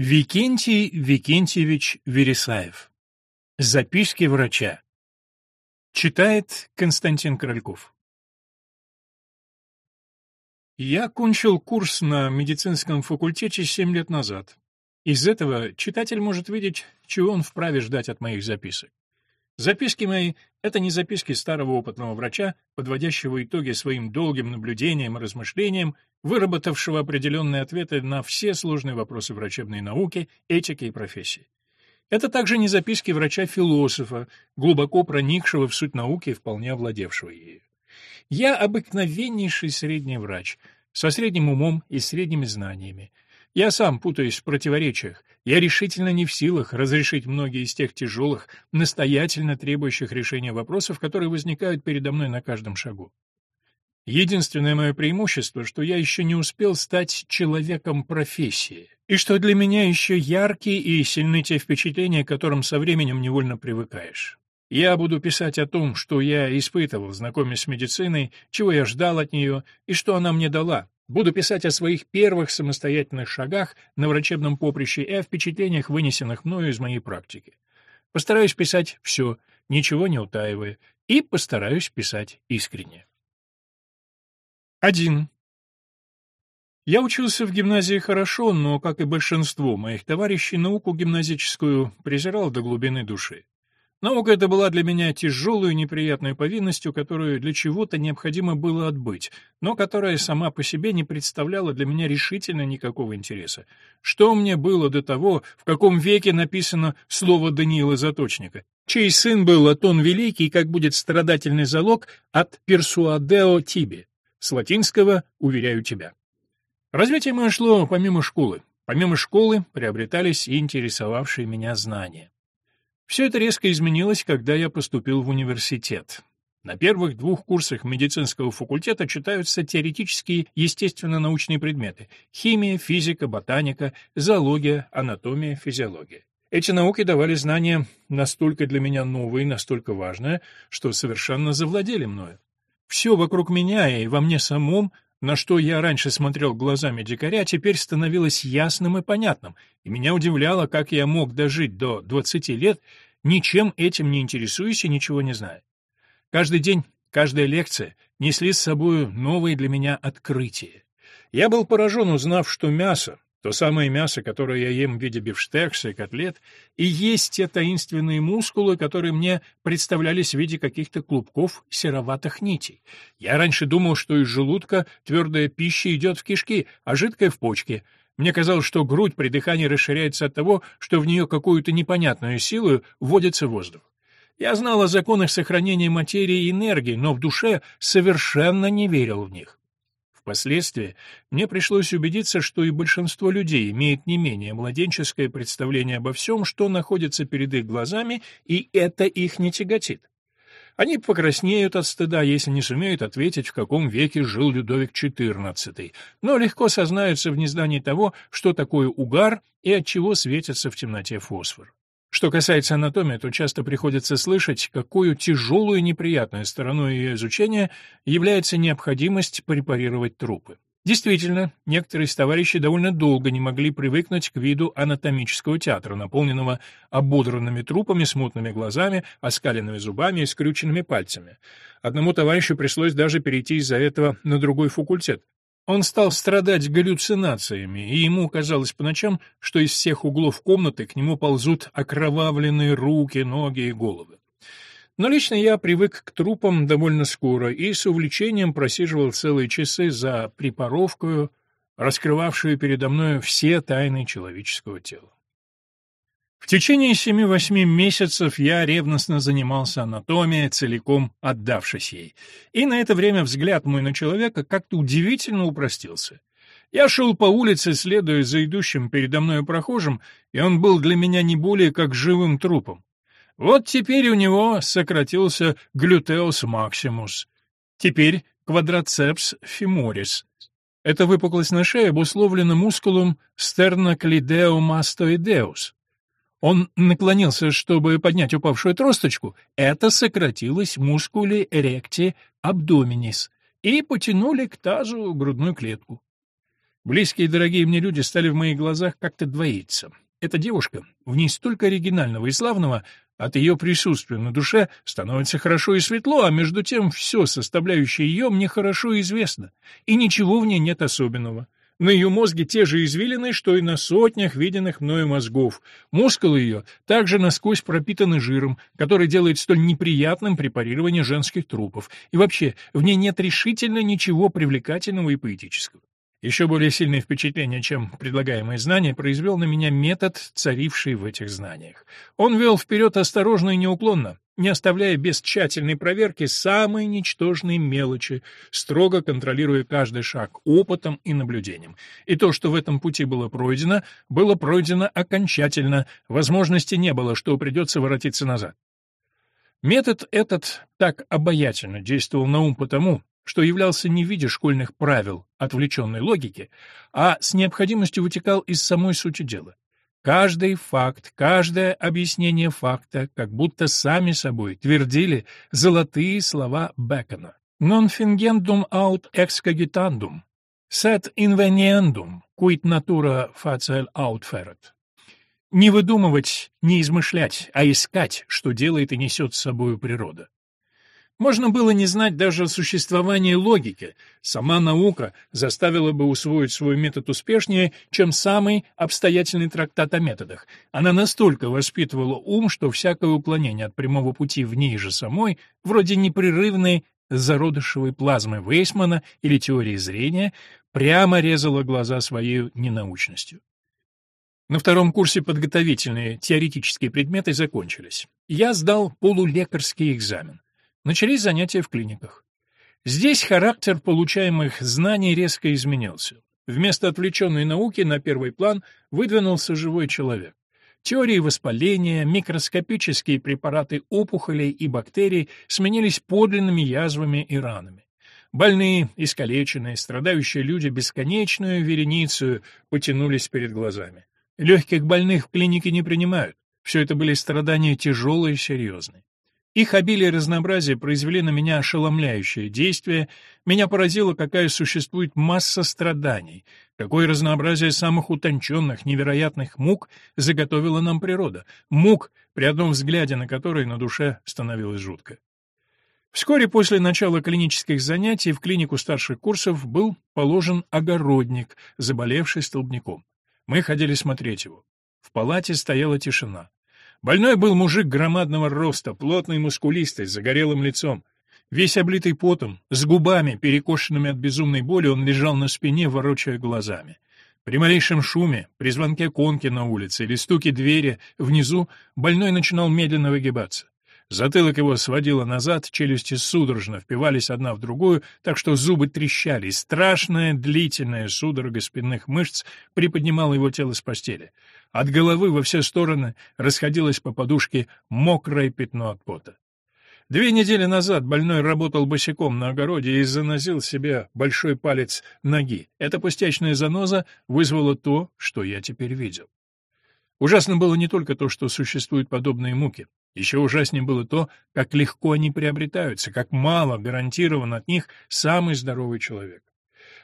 Викентий Викентьевич Вересаев. Записки врача. Читает Константин Корольков. Я кончил курс на медицинском факультете семь лет назад. Из этого читатель может видеть, чего он вправе ждать от моих записок. Записки мои — это не записки старого опытного врача, подводящего итоги своим долгим наблюдениям и размышлениям, выработавшего определенные ответы на все сложные вопросы врачебной науки, этики и профессии. Это также не записки врача-философа, глубоко проникшего в суть науки и вполне овладевшего ею. Я обыкновеннейший средний врач, со средним умом и средними знаниями, я сам путаюсь в противоречиях. Я решительно не в силах разрешить многие из тех тяжелых, настоятельно требующих решения вопросов, которые возникают передо мной на каждом шагу. Единственное мое преимущество, что я еще не успел стать человеком профессии, и что для меня еще яркие и сильны те впечатления, к которым со временем невольно привыкаешь. Я буду писать о том, что я испытывал, знакомясь с медициной, чего я ждал от нее и что она мне дала, Буду писать о своих первых самостоятельных шагах на врачебном поприще и о впечатлениях, вынесенных мною из моей практики. Постараюсь писать все, ничего не утаивая, и постараюсь писать искренне. 1. Я учился в гимназии хорошо, но, как и большинство моих товарищей, науку гимназическую презирал до глубины души. Наука эта была для меня тяжелой и неприятной повинностью, которую для чего-то необходимо было отбыть, но которая сама по себе не представляла для меня решительно никакого интереса. Что мне было до того, в каком веке написано слово Даниила Заточника, чей сын был Атон Великий, как будет страдательный залог от «персуадео тиби», с латинского «уверяю тебя». Развитие мое шло помимо школы. Помимо школы приобретались и интересовавшие меня знания. Все это резко изменилось, когда я поступил в университет. На первых двух курсах медицинского факультета читаются теоретические естественно-научные предметы — химия, физика, ботаника, зоология, анатомия, физиология. Эти науки давали знания настолько для меня новые, настолько важные, что совершенно завладели мною. Все вокруг меня и во мне самом на что я раньше смотрел глазами дикаря, теперь становилось ясным и понятным, и меня удивляло, как я мог дожить до 20 лет, ничем этим не интересуясь и ничего не зная. Каждый день, каждая лекция несли с собой новые для меня открытия. Я был поражен, узнав, что мясо, то самое мясо, которое я ем в виде бифштекса и котлет, и есть те таинственные мускулы, которые мне представлялись в виде каких-то клубков сероватых нитей. Я раньше думал, что из желудка твердая пища идет в кишки, а жидкая — в почки. Мне казалось, что грудь при дыхании расширяется от того, что в нее какую-то непонятную силу вводится воздух. Я знал о законах сохранения материи и энергии, но в душе совершенно не верил в них. Впоследствии мне пришлось убедиться, что и большинство людей имеет не менее младенческое представление обо всем, что находится перед их глазами, и это их не тяготит. Они покраснеют от стыда, если не сумеют ответить, в каком веке жил Людовик XIV, но легко сознаются в нездании того, что такое угар и от чего светится в темноте фосфор. Что касается анатомии, то часто приходится слышать, какую тяжелую и неприятную стороной ее изучения является необходимость препарировать трупы. Действительно, некоторые из товарищей довольно долго не могли привыкнуть к виду анатомического театра, наполненного ободранными трупами, смутными глазами, оскаленными зубами и скрюченными пальцами. Одному товарищу пришлось даже перейти из-за этого на другой факультет. Он стал страдать галлюцинациями, и ему казалось по ночам, что из всех углов комнаты к нему ползут окровавленные руки, ноги и головы. Но лично я привык к трупам довольно скоро и с увлечением просиживал целые часы за препаровкою, раскрывавшую передо мной все тайны человеческого тела. В течение семи-восьми месяцев я ревностно занимался анатомией, целиком отдавшись ей. И на это время взгляд мой на человека как-то удивительно упростился. Я шел по улице, следуя за идущим передо мной прохожим, и он был для меня не более как живым трупом. Вот теперь у него сократился глютеус максимус. Теперь квадроцепс фиморис. Эта выпуклость на шее обусловлена мускулом стерноклидеомастоидеус. Он наклонился, чтобы поднять упавшую тросточку. Это сократилось мускули эректи абдоминис и потянули к тазу грудную клетку. Близкие и дорогие мне люди стали в моих глазах как-то двоиться. Эта девушка, в ней столько оригинального и славного, от ее присутствия на душе становится хорошо и светло, а между тем все, составляющее ее, мне хорошо известно, и ничего в ней нет особенного. На ее мозге те же извилины, что и на сотнях виденных мною мозгов. Мускулы ее также насквозь пропитаны жиром, который делает столь неприятным препарирование женских трупов. И вообще, в ней нет решительно ничего привлекательного и поэтического. Еще более сильное впечатление, чем предлагаемые знания, произвел на меня метод, царивший в этих знаниях. Он вел вперед осторожно и неуклонно, не оставляя без тщательной проверки самые ничтожные мелочи, строго контролируя каждый шаг опытом и наблюдением. И то, что в этом пути было пройдено, было пройдено окончательно, возможности не было, что придется воротиться назад. Метод этот так обаятельно действовал на ум потому, что являлся не в виде школьных правил отвлеченной логики, а с необходимостью вытекал из самой сути дела. Каждый факт, каждое объяснение факта как будто сами собой твердили золотые слова Бекона. «Non fingendum aut excogitandum, sed inveniendum, quid natura facel outferret». Не выдумывать, не измышлять, а искать, что делает и несет с собой природа. Можно было не знать даже о существовании логики. Сама наука заставила бы усвоить свой метод успешнее, чем самый обстоятельный трактат о методах. Она настолько воспитывала ум, что всякое уклонение от прямого пути в ней же самой, вроде непрерывной зародышевой плазмы Вейсмана или теории зрения, прямо резала глаза своей ненаучностью. На втором курсе подготовительные теоретические предметы закончились. Я сдал полулекарский экзамен. Начались занятия в клиниках. Здесь характер получаемых знаний резко изменился. Вместо отвлеченной науки на первый план выдвинулся живой человек. Теории воспаления, микроскопические препараты опухолей и бактерий сменились подлинными язвами и ранами. Больные, искалеченные, страдающие люди бесконечную вереницу потянулись перед глазами. Легких больных в клинике не принимают. Все это были страдания тяжелые и серьезные. Их обилие и разнообразие произвели на меня ошеломляющее действие, меня поразило, какая существует масса страданий, какое разнообразие самых утонченных, невероятных мук заготовила нам природа, мук, при одном взгляде на которые на душе становилось жутко. Вскоре после начала клинических занятий в клинику старших курсов был положен огородник, заболевший столбняком. Мы ходили смотреть его. В палате стояла тишина. Больной был мужик громадного роста, плотный, мускулистый, с загорелым лицом. Весь облитый потом, с губами, перекошенными от безумной боли, он лежал на спине, ворочая глазами. При малейшем шуме, при звонке конки на улице или стуке двери внизу, больной начинал медленно выгибаться. Затылок его сводило назад, челюсти судорожно впивались одна в другую, так что зубы трещали, страшная длительная судорога спинных мышц приподнимала его тело с постели. От головы во все стороны расходилось по подушке мокрое пятно от пота. Две недели назад больной работал босиком на огороде и занозил себе большой палец ноги. Эта пустячная заноза вызвала то, что я теперь видел. Ужасно было не только то, что существуют подобные муки. Еще ужаснее было то, как легко они приобретаются, как мало гарантирован от них самый здоровый человек.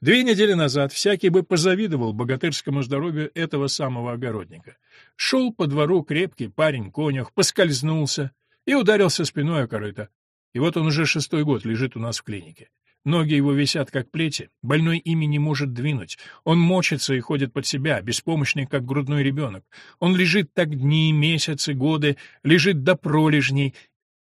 Две недели назад всякий бы позавидовал богатырскому здоровью этого самого огородника. Шел по двору крепкий парень-конюх, поскользнулся и ударился спиной о корыто. И вот он уже шестой год лежит у нас в клинике. Ноги его висят, как плети, больной ими не может двинуть. Он мочится и ходит под себя, беспомощный, как грудной ребенок. Он лежит так дни, месяцы, годы, лежит до пролежней,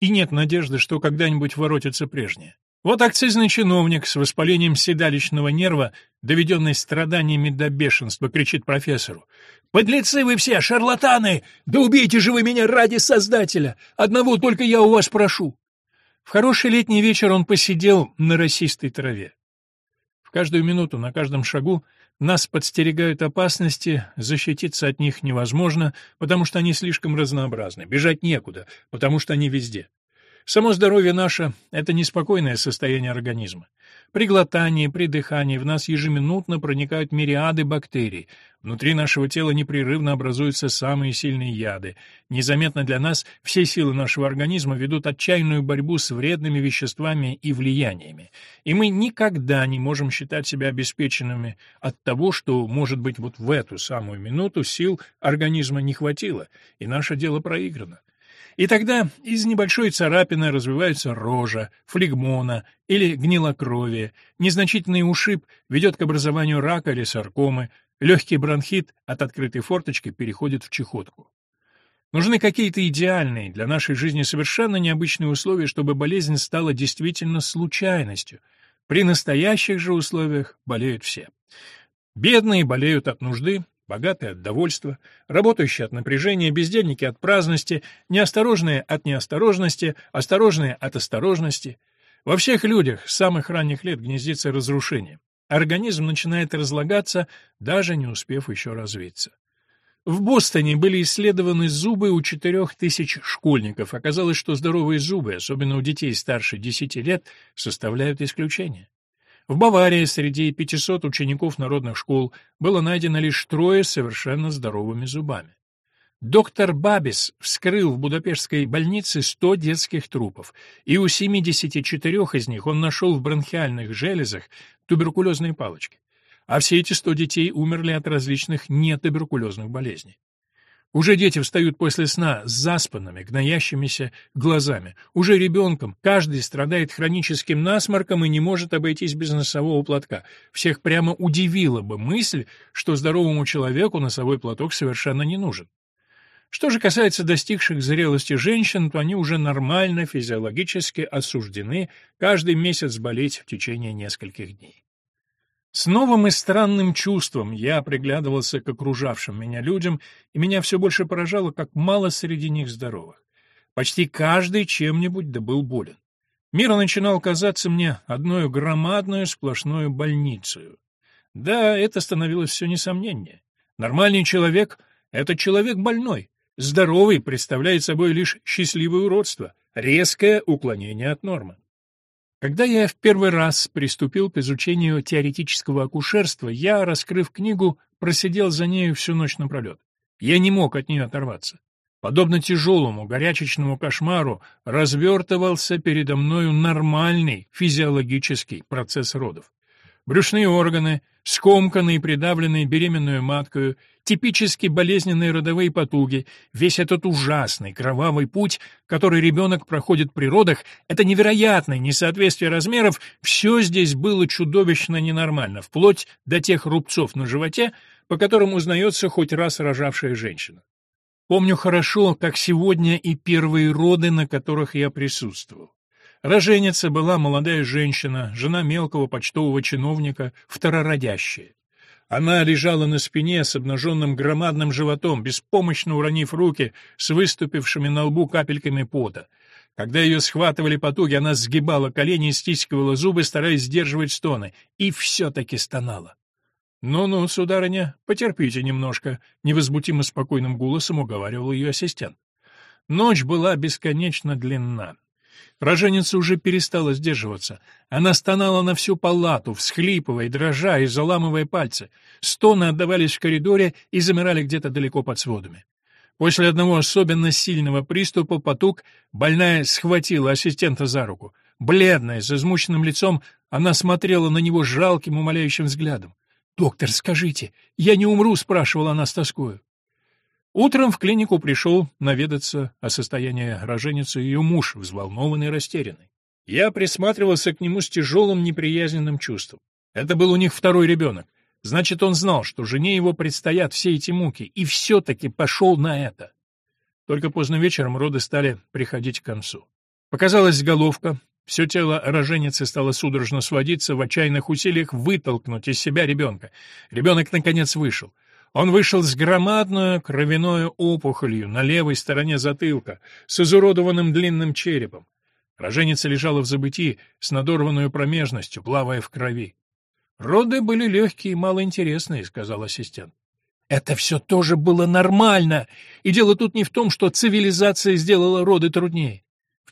и нет надежды, что когда-нибудь воротится прежнее. Вот акцизный чиновник с воспалением седалищного нерва, доведенный страданиями до бешенства, кричит профессору. «Подлецы вы все, шарлатаны! Да убейте же вы меня ради Создателя! Одного только я у вас прошу!» В хороший летний вечер он посидел на росистой траве. В каждую минуту, на каждом шагу нас подстерегают опасности, защититься от них невозможно, потому что они слишком разнообразны, бежать некуда, потому что они везде. Само здоровье наше — это неспокойное состояние организма. При глотании, при дыхании в нас ежеминутно проникают мириады бактерий. Внутри нашего тела непрерывно образуются самые сильные яды. Незаметно для нас все силы нашего организма ведут отчаянную борьбу с вредными веществами и влияниями. И мы никогда не можем считать себя обеспеченными от того, что, может быть, вот в эту самую минуту сил организма не хватило, и наше дело проиграно. И тогда из небольшой царапины развивается рожа, флегмона или гнилокровие, незначительный ушиб ведет к образованию рака или саркомы, легкий бронхит от открытой форточки переходит в чехотку. Нужны какие-то идеальные, для нашей жизни совершенно необычные условия, чтобы болезнь стала действительно случайностью. При настоящих же условиях болеют все. Бедные болеют от нужды, Богатые от довольства, работающие от напряжения, бездельники от праздности, неосторожные от неосторожности, осторожные от осторожности. Во всех людях с самых ранних лет гнездится разрушение. Организм начинает разлагаться, даже не успев еще развиться. В Бостоне были исследованы зубы у 4000 школьников. Оказалось, что здоровые зубы, особенно у детей старше 10 лет, составляют исключение. В Баварии среди 500 учеников народных школ было найдено лишь трое совершенно здоровыми зубами. Доктор Бабис вскрыл в Будапештской больнице 100 детских трупов, и у 74 из них он нашел в бронхиальных железах туберкулезные палочки. А все эти 100 детей умерли от различных нетуберкулезных болезней. Уже дети встают после сна с заспанными, гноящимися глазами. Уже ребенком каждый страдает хроническим насморком и не может обойтись без носового платка. Всех прямо удивила бы мысль, что здоровому человеку носовой платок совершенно не нужен. Что же касается достигших зрелости женщин, то они уже нормально физиологически осуждены каждый месяц болеть в течение нескольких дней. С новым и странным чувством я приглядывался к окружавшим меня людям, и меня все больше поражало, как мало среди них здоровых. Почти каждый чем-нибудь да был болен. Мир начинал казаться мне одной громадной сплошной больницей. Да, это становилось все несомненнее. Нормальный человек — это человек больной. Здоровый представляет собой лишь счастливое уродство, резкое уклонение от нормы. Когда я в первый раз приступил к изучению теоретического акушерства, я, раскрыв книгу, просидел за нею всю ночь напролет. Я не мог от нее оторваться. Подобно тяжелому горячечному кошмару развертывался передо мною нормальный физиологический процесс родов. Брюшные органы, скомканные и придавленные беременную маткою, типически болезненные родовые потуги, весь этот ужасный кровавый путь, который ребенок проходит при родах, это невероятное несоответствие размеров, все здесь было чудовищно ненормально, вплоть до тех рубцов на животе, по которым узнается хоть раз рожавшая женщина. Помню хорошо, как сегодня и первые роды, на которых я присутствовал. Роженица была молодая женщина, жена мелкого почтового чиновника, второродящая. Она лежала на спине с обнаженным громадным животом, беспомощно уронив руки с выступившими на лбу капельками пота. Когда ее схватывали потуги, она сгибала колени и стискивала зубы, стараясь сдерживать стоны, и все-таки стонала. «Ну-ну, сударыня, потерпите немножко», — невозмутимо спокойным голосом уговаривал ее ассистент. Ночь была бесконечно длинна. Роженица уже перестала сдерживаться. Она стонала на всю палату, всхлипывая, дрожа и заламывая пальцы. Стоны отдавались в коридоре и замирали где-то далеко под сводами. После одного особенно сильного приступа потуг больная схватила ассистента за руку. Бледная, с измученным лицом, она смотрела на него жалким, умоляющим взглядом. «Доктор, скажите, я не умру?» — спрашивала она с тоскою. Утром в клинику пришел наведаться о состоянии роженицы ее муж, взволнованный и растерянный. Я присматривался к нему с тяжелым неприязненным чувством. Это был у них второй ребенок. Значит, он знал, что жене его предстоят все эти муки, и все-таки пошел на это. Только поздно вечером роды стали приходить к концу. Показалась головка, все тело роженицы стало судорожно сводиться в отчаянных усилиях вытолкнуть из себя ребенка. Ребенок, наконец, вышел. Он вышел с громадной кровяной опухолью на левой стороне затылка, с изуродованным длинным черепом. Роженица лежала в забытии с надорванной промежностью, плавая в крови. «Роды были легкие и малоинтересные», — сказал ассистент. «Это все тоже было нормально, и дело тут не в том, что цивилизация сделала роды труднее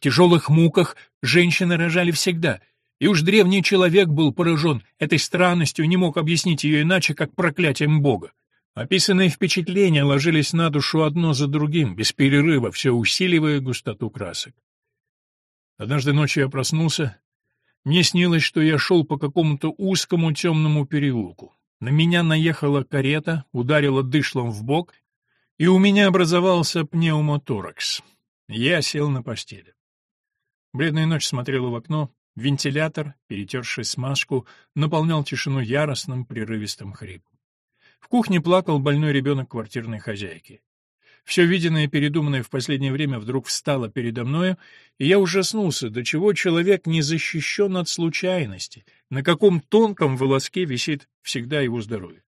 тяжелых муках женщины рожали всегда, и уж древний человек был поражен этой странностью и не мог объяснить ее иначе, как проклятием Бога. Описанные впечатления ложились на душу одно за другим, без перерыва, все усиливая густоту красок. Однажды ночью я проснулся. Мне снилось, что я шел по какому-то узкому темному переулку. На меня наехала карета, ударила дышлом в бок, и у меня образовался пневмоторакс. Я сел на постели. Бледная ночь смотрела в окно, вентилятор, перетерший смазку, наполнял тишину яростным прерывистым хрипом. В кухне плакал больной ребенок квартирной хозяйки. Все виденное и передуманное в последнее время вдруг встало передо мною, и я ужаснулся, до чего человек не защищен от случайности, на каком тонком волоске висит всегда его здоровье.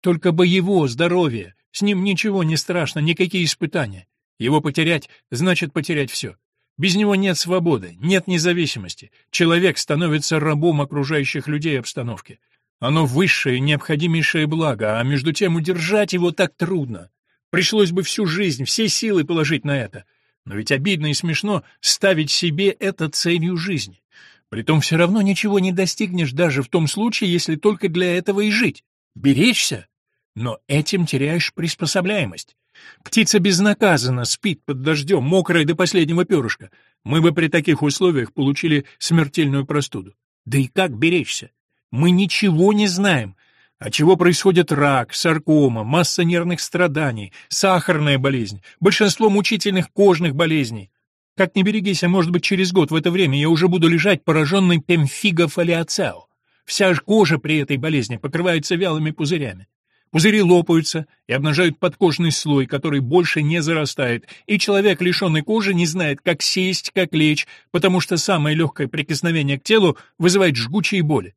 Только бы его здоровье, с ним ничего не страшно, никакие испытания. Его потерять значит потерять все. Без него нет свободы, нет независимости. Человек становится рабом окружающих людей и обстановки. Оно высшее, необходимейшее благо, а между тем удержать его так трудно. Пришлось бы всю жизнь, все силы положить на это. Но ведь обидно и смешно ставить себе это целью жизни. Притом все равно ничего не достигнешь даже в том случае, если только для этого и жить. Беречься? Но этим теряешь приспособляемость. Птица безнаказанно спит под дождем, мокрая до последнего перышка. Мы бы при таких условиях получили смертельную простуду. Да и как беречься? Мы ничего не знаем. От чего происходит рак, саркома, масса нервных страданий, сахарная болезнь, большинство мучительных кожных болезней. Как не берегись, а может быть через год в это время я уже буду лежать пораженный пемфигофолиоцео. Вся кожа при этой болезни покрывается вялыми пузырями. Пузыри лопаются и обнажают подкожный слой, который больше не зарастает, и человек, лишенный кожи, не знает, как сесть, как лечь, потому что самое легкое прикосновение к телу вызывает жгучие боли.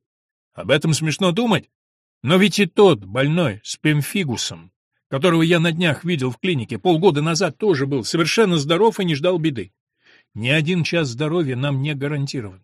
Об этом смешно думать, но ведь и тот больной с пемфигусом, которого я на днях видел в клинике, полгода назад тоже был совершенно здоров и не ждал беды. Ни один час здоровья нам не гарантирован.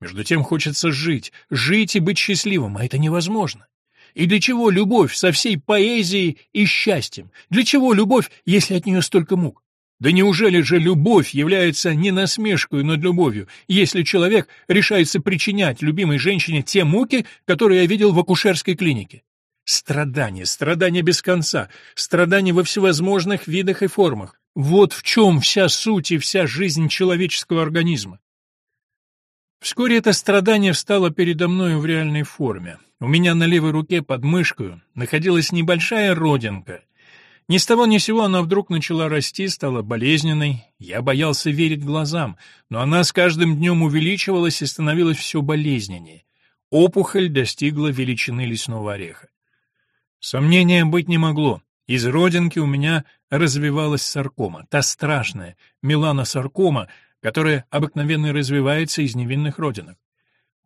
Между тем хочется жить, жить и быть счастливым, а это невозможно. И для чего любовь со всей поэзией и счастьем? Для чего любовь, если от нее столько мук? Да неужели же любовь является не насмешкой над любовью, если человек решается причинять любимой женщине те муки, которые я видел в акушерской клинике? Страдания, страдания без конца, страдания во всевозможных видах и формах. Вот в чем вся суть и вся жизнь человеческого организма. Вскоре это страдание встало передо мною в реальной форме. У меня на левой руке под мышкой находилась небольшая родинка — ни с того ни сего она вдруг начала расти, стала болезненной. Я боялся верить глазам, но она с каждым днем увеличивалась и становилась все болезненнее. Опухоль достигла величины лесного ореха. Сомнения быть не могло. Из родинки у меня развивалась саркома, та страшная, меланосаркома, которая обыкновенно развивается из невинных родинок.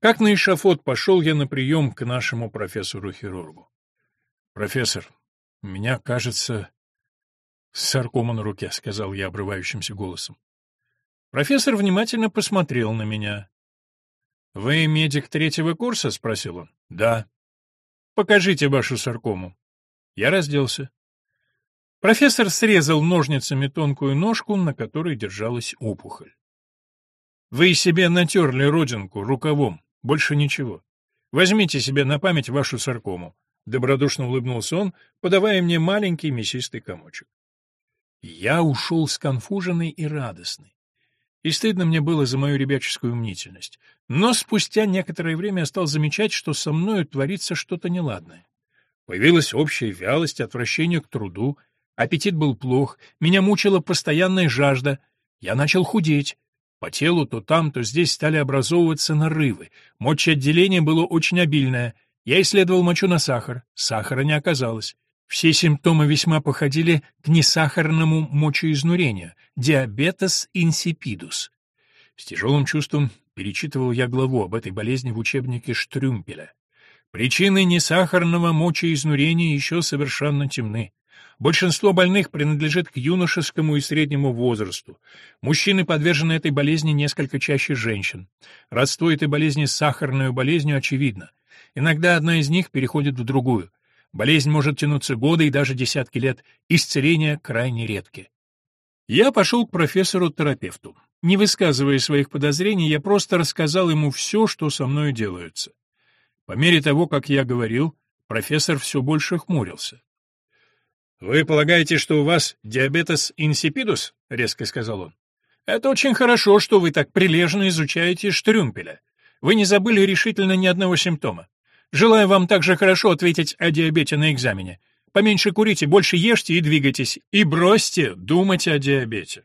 Как на эшафот пошел я на прием к нашему профессору-хирургу. «Профессор, — Меня, кажется, саркома на руке, — сказал я обрывающимся голосом. Профессор внимательно посмотрел на меня. — Вы медик третьего курса? — спросил он. — Да. — Покажите вашу саркому. Я разделся. Профессор срезал ножницами тонкую ножку, на которой держалась опухоль. — Вы себе натерли родинку рукавом, больше ничего. Возьмите себе на память вашу саркому. — добродушно улыбнулся он, подавая мне маленький мясистый комочек. Я ушел сконфуженный и радостный. И стыдно мне было за мою ребяческую мнительность. Но спустя некоторое время я стал замечать, что со мною творится что-то неладное. Появилась общая вялость, отвращение к труду, аппетит был плох, меня мучила постоянная жажда. Я начал худеть. По телу то там, то здесь стали образовываться нарывы. Мочеотделение было очень обильное — я исследовал мочу на сахар, сахара не оказалось. Все симптомы весьма походили к несахарному мочеизнурению – диабетес инсипидус. С тяжелым чувством перечитывал я главу об этой болезни в учебнике Штрюмпеля. Причины несахарного мочеизнурения еще совершенно темны. Большинство больных принадлежит к юношескому и среднему возрасту. Мужчины подвержены этой болезни несколько чаще женщин. Родство этой болезни с сахарной болезнью очевидно. Иногда одна из них переходит в другую. Болезнь может тянуться годы и даже десятки лет, исцеления крайне редки. Я пошел к профессору-терапевту. Не высказывая своих подозрений, я просто рассказал ему все, что со мной делается. По мере того, как я говорил, профессор все больше хмурился. «Вы полагаете, что у вас диабетес инсипидус?» — резко сказал он. «Это очень хорошо, что вы так прилежно изучаете Штрюмпеля. Вы не забыли решительно ни одного симптома. Желаю вам также хорошо ответить о диабете на экзамене. Поменьше курите, больше ешьте и двигайтесь, и бросьте думать о диабете».